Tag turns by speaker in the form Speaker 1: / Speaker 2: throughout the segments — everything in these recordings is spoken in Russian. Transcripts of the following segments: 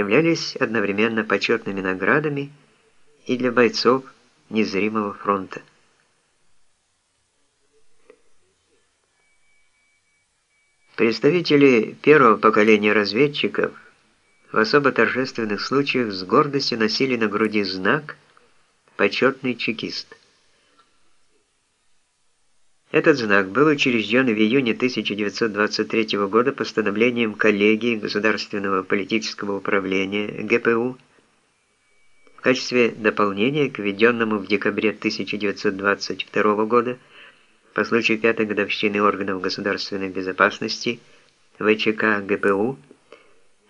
Speaker 1: являлись одновременно почетными наградами и для бойцов незримого фронта. Представители первого поколения разведчиков в особо торжественных случаях с гордостью носили на груди знак «Почетный чекист». Этот знак был учрежден в июне 1923 года постановлением коллегии Государственного политического управления ГПУ в качестве дополнения к введенному в декабре 1922 года по случаю пятой годовщины органов государственной безопасности ВЧК ГПУ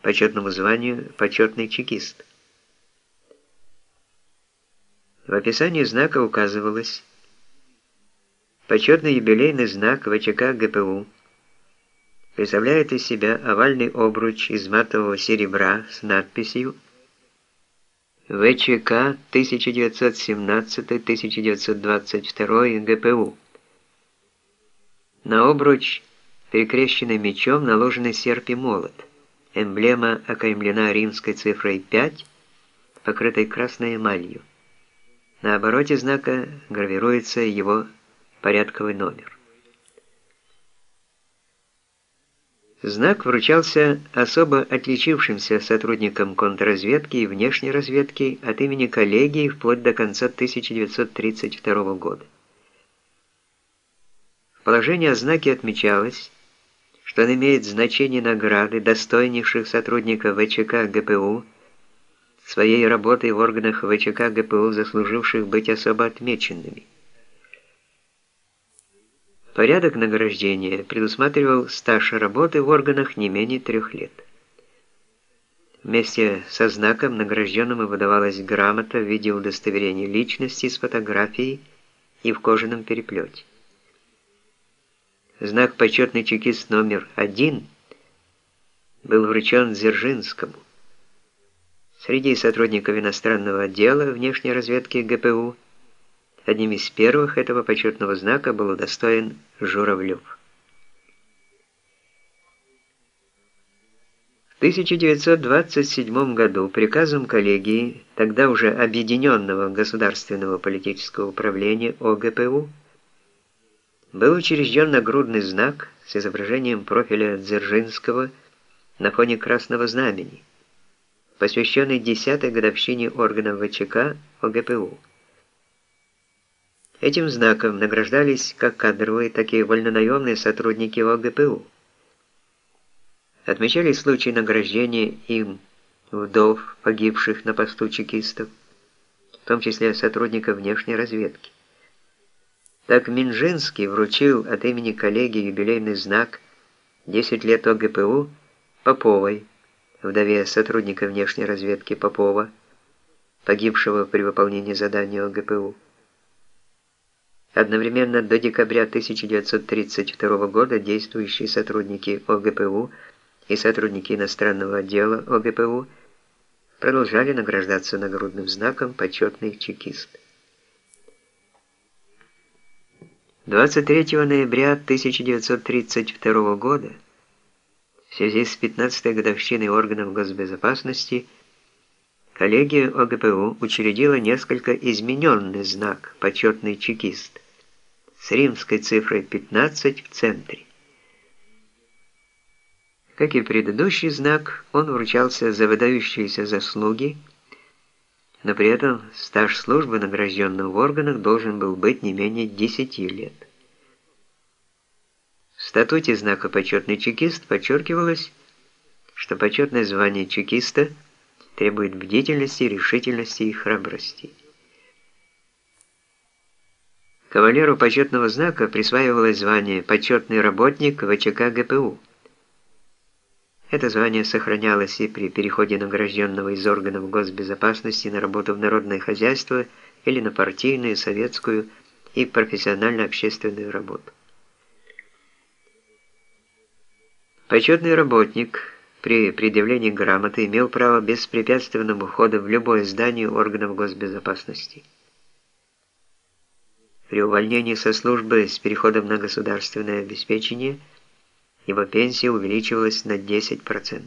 Speaker 1: почетному званию «почетный чекист». В описании знака указывалось Почетный юбилейный знак ВЧК ГПУ представляет из себя овальный обруч из матового серебра с надписью ВЧК 1917-1922 ГПУ. На обруч, перекрещенный мечом, наложены серп и молот. Эмблема окаймлена римской цифрой 5, покрытой красной эмалью. На обороте знака гравируется его порядковый номер. Знак вручался особо отличившимся сотрудникам контрразведки и внешней разведки от имени коллегии вплоть до конца 1932 года. В положении о знаке отмечалось, что он имеет значение награды достойнейших сотрудников ВЧК ГПУ, своей работой в органах ВЧК ГПУ, заслуживших быть особо отмеченными. Порядок награждения предусматривал стаж работы в органах не менее трех лет. Вместе со знаком награжденному выдавалась грамота в виде удостоверения личности с фотографией и в кожаном переплете. Знак «Почетный чекист номер один» был вручен Дзержинскому. Среди сотрудников иностранного отдела внешней разведки ГПУ – Одним из первых этого почетного знака был удостоен Журавлев. В 1927 году приказом коллегии, тогда уже Объединенного государственного политического управления ОГПУ, был учрежден нагрудный знак с изображением профиля Дзержинского на фоне Красного Знамени, посвященный 10-й годовщине органов ВЧК ОГПУ. Этим знаком награждались как кадровые, так и вольнонаемные сотрудники ОГПУ. Отмечались случаи награждения им вдов, погибших на посту чекистов, в том числе сотрудников внешней разведки. Так Минжинский вручил от имени коллеги юбилейный знак «10 лет ОГПУ» Поповой, вдове сотрудника внешней разведки Попова, погибшего при выполнении задания ОГПУ. Одновременно до декабря 1932 года действующие сотрудники ОГПУ и сотрудники иностранного отдела ОГПУ продолжали награждаться нагрудным знаком «Почетный чекист». 23 ноября 1932 года в связи с 15-й годовщиной органов госбезопасности коллегия ОГПУ учредила несколько измененный знак «Почетный чекист», с римской цифрой 15 в центре. Как и предыдущий знак, он вручался за выдающиеся заслуги, но при этом стаж службы награжденного в органах должен был быть не менее 10 лет. В статуте знака «Почетный чекист» подчеркивалось, что почетное звание чекиста требует бдительности, решительности и храбрости. Кавалеру почетного знака присваивалось звание «почетный работник ВЧК ГПУ». Это звание сохранялось и при переходе награжденного из органов госбезопасности на работу в народное хозяйство или на партийную, советскую и профессионально-общественную работу. Почетный работник при предъявлении грамоты имел право беспрепятственного входа в любое здание органов госбезопасности. При увольнении со службы с переходом на государственное обеспечение его пенсия увеличивалась на 10%.